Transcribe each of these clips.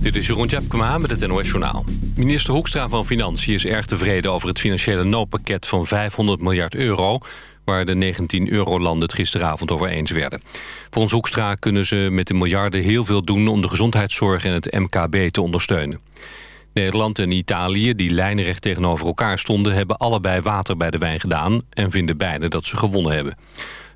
Dit is Jeroen Tjepkema met het NOS Journaal. Minister Hoekstra van Financiën is erg tevreden over het financiële noodpakket van 500 miljard euro... waar de 19 eurolanden het gisteravond over eens werden. Volgens Hoekstra kunnen ze met de miljarden heel veel doen... om de gezondheidszorg en het MKB te ondersteunen. Nederland en Italië, die lijnrecht tegenover elkaar stonden... hebben allebei water bij de wijn gedaan... en vinden beide dat ze gewonnen hebben.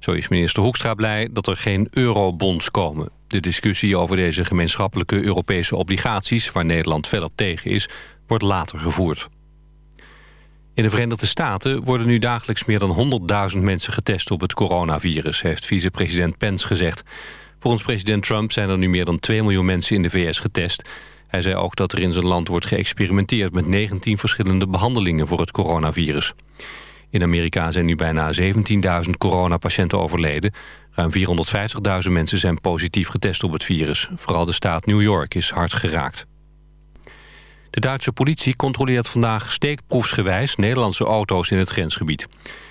Zo is minister Hoekstra blij dat er geen eurobonds komen. De discussie over deze gemeenschappelijke Europese obligaties... waar Nederland fel op tegen is, wordt later gevoerd. In de Verenigde Staten worden nu dagelijks meer dan 100.000 mensen getest op het coronavirus, heeft vicepresident Pence gezegd. Volgens president Trump zijn er nu meer dan 2 miljoen mensen in de VS getest. Hij zei ook dat er in zijn land wordt geëxperimenteerd met 19 verschillende behandelingen voor het coronavirus. In Amerika zijn nu bijna 17.000 coronapatiënten overleden. Ruim 450.000 mensen zijn positief getest op het virus. Vooral de staat New York is hard geraakt. De Duitse politie controleert vandaag steekproefsgewijs Nederlandse auto's in het grensgebied.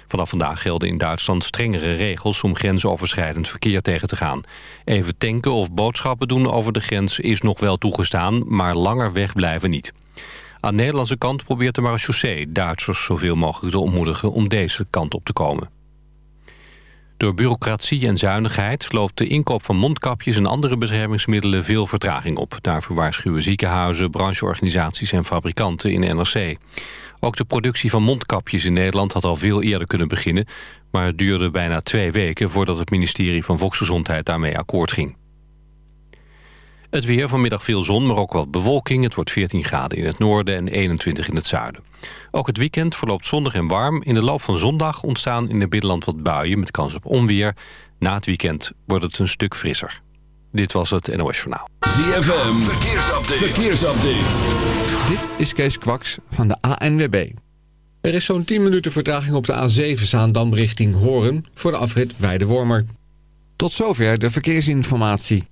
Vanaf vandaag gelden in Duitsland strengere regels om grensoverschrijdend verkeer tegen te gaan. Even tanken of boodschappen doen over de grens is nog wel toegestaan, maar langer wegblijven niet. Aan de Nederlandse kant probeert de marechaussee Duitsers zoveel mogelijk te ontmoedigen om deze kant op te komen. Door bureaucratie en zuinigheid loopt de inkoop van mondkapjes en andere beschermingsmiddelen veel vertraging op. Daarvoor waarschuwen ziekenhuizen, brancheorganisaties en fabrikanten in NRC. Ook de productie van mondkapjes in Nederland had al veel eerder kunnen beginnen, maar het duurde bijna twee weken voordat het ministerie van Volksgezondheid daarmee akkoord ging. Het weer vanmiddag veel zon, maar ook wat bewolking. Het wordt 14 graden in het noorden en 21 in het zuiden. Ook het weekend verloopt zonnig en warm. In de loop van zondag ontstaan in het binnenland wat buien met kans op onweer. Na het weekend wordt het een stuk frisser. Dit was het NOS Journaal. ZFM, verkeersupdate. verkeersupdate. Dit is Kees Kwaks van de ANWB. Er is zo'n 10 minuten vertraging op de A7 Zaandam richting Horen... voor de afrit Weidewormer. Tot zover de verkeersinformatie.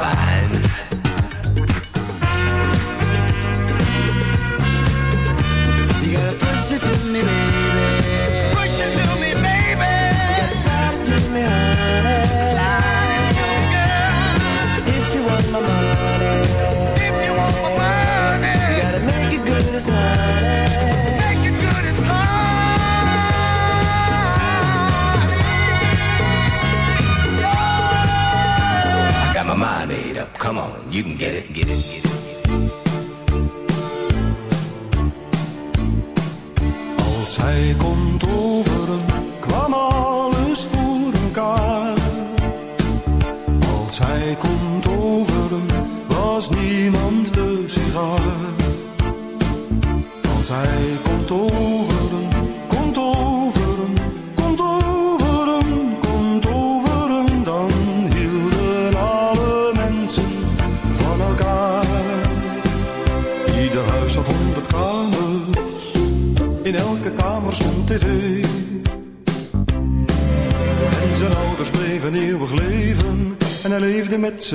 fine. you can get it.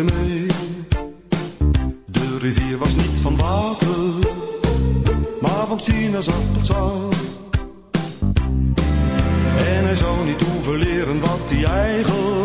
mee. De rivier was niet van water, maar van sinaasappelsap. En hij zou niet hoeven leren wat hij eigenlijk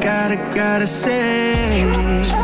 gotta, gotta say.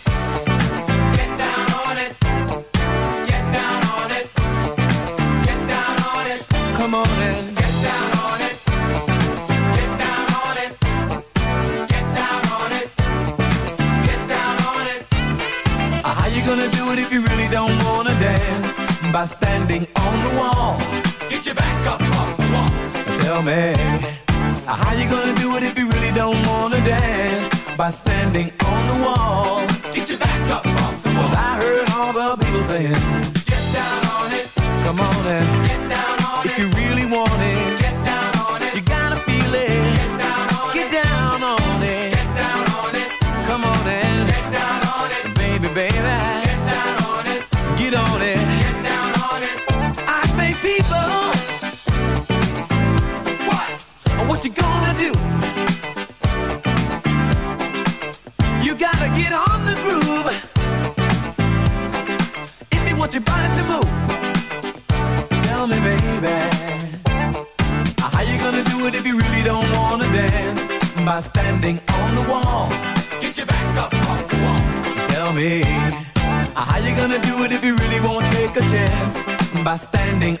by standing on the wall. Get your back up off the wall. And tell me, how you gonna do it if you really don't wanna dance? By standing on the wall. Get your back up off the wall. Cause I heard all the people saying, get down on it. Come on and get down on if it. You by standing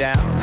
down.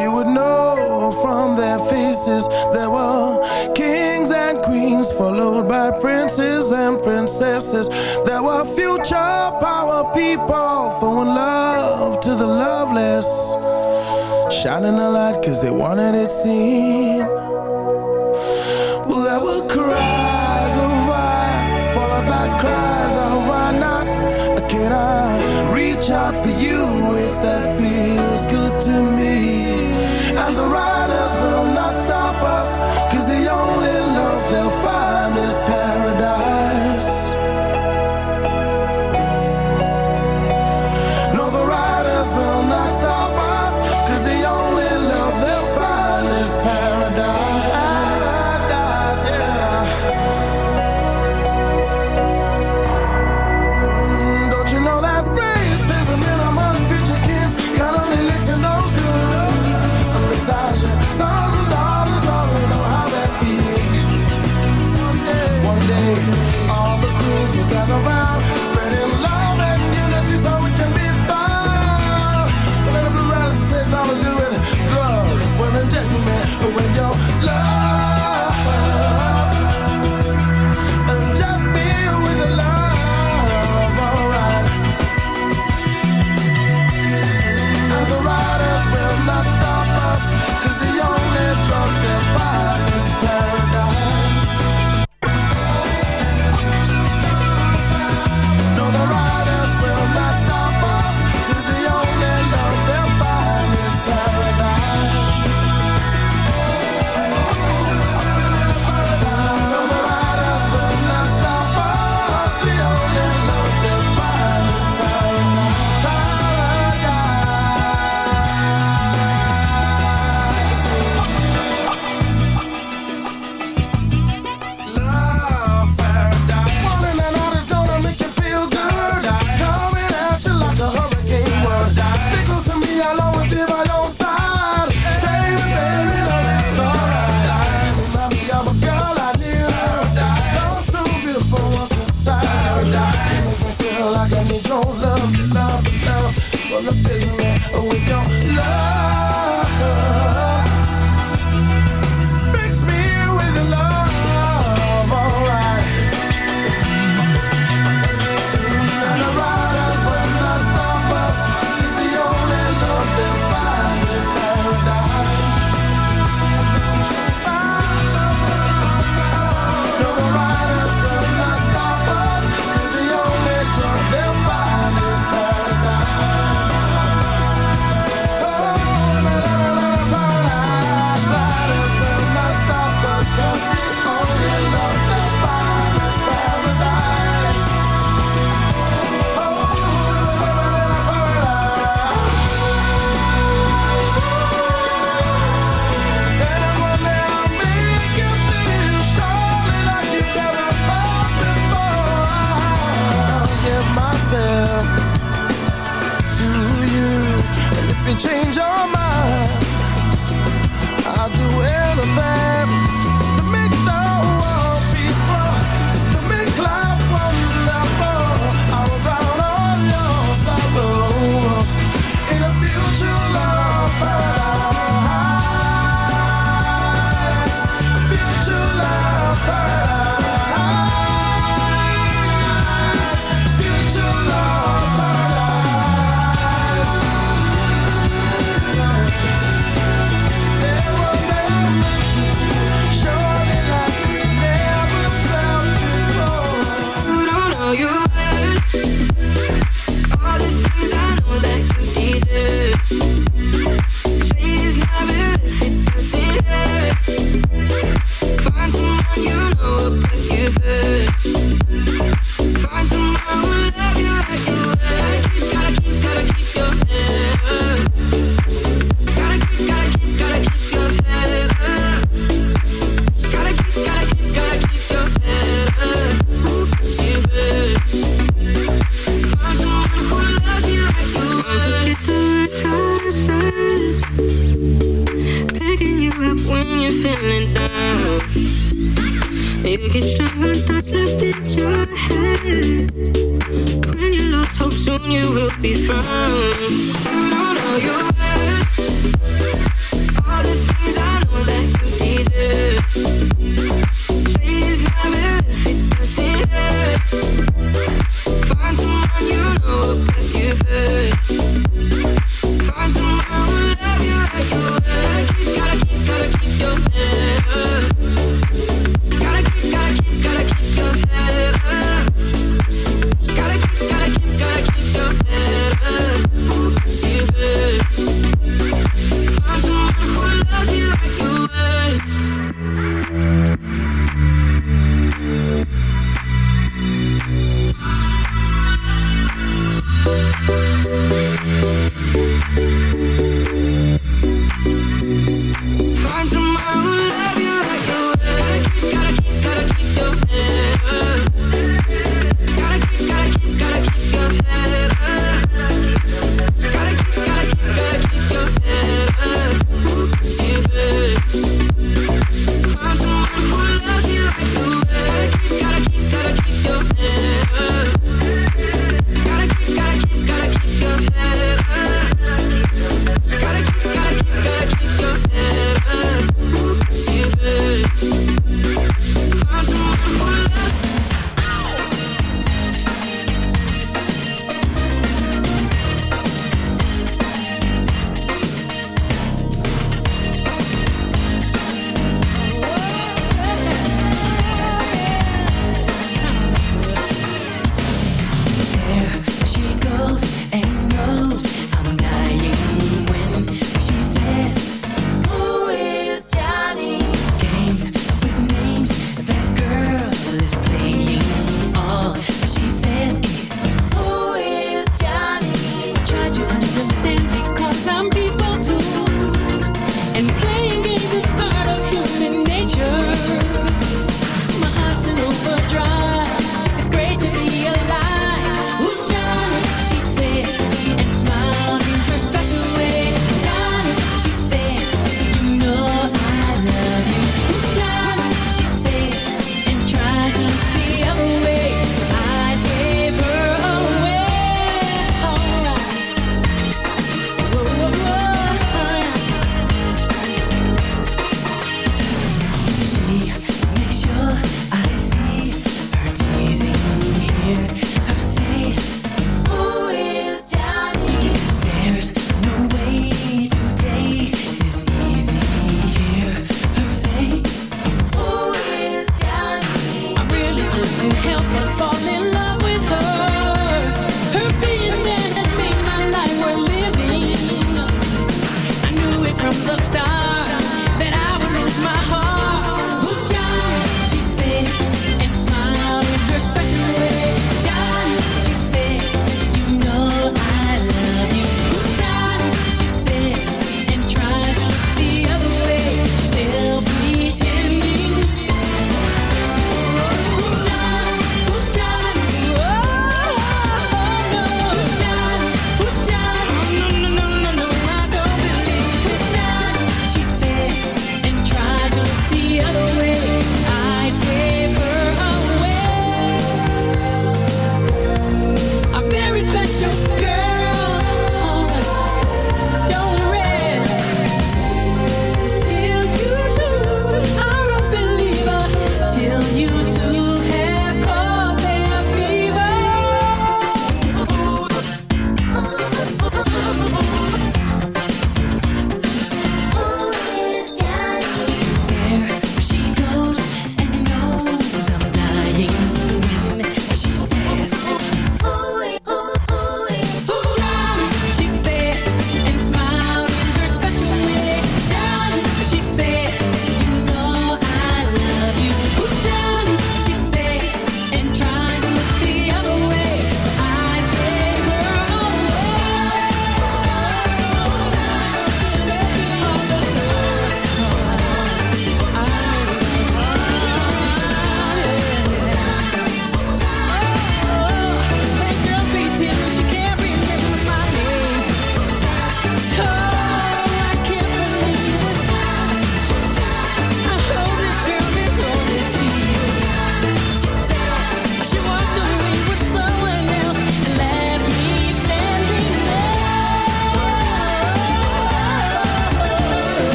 you would know from their faces there were kings and queens followed by princes and princesses. There were future power people throwing love to the loveless, shining a light 'cause they wanted it seen.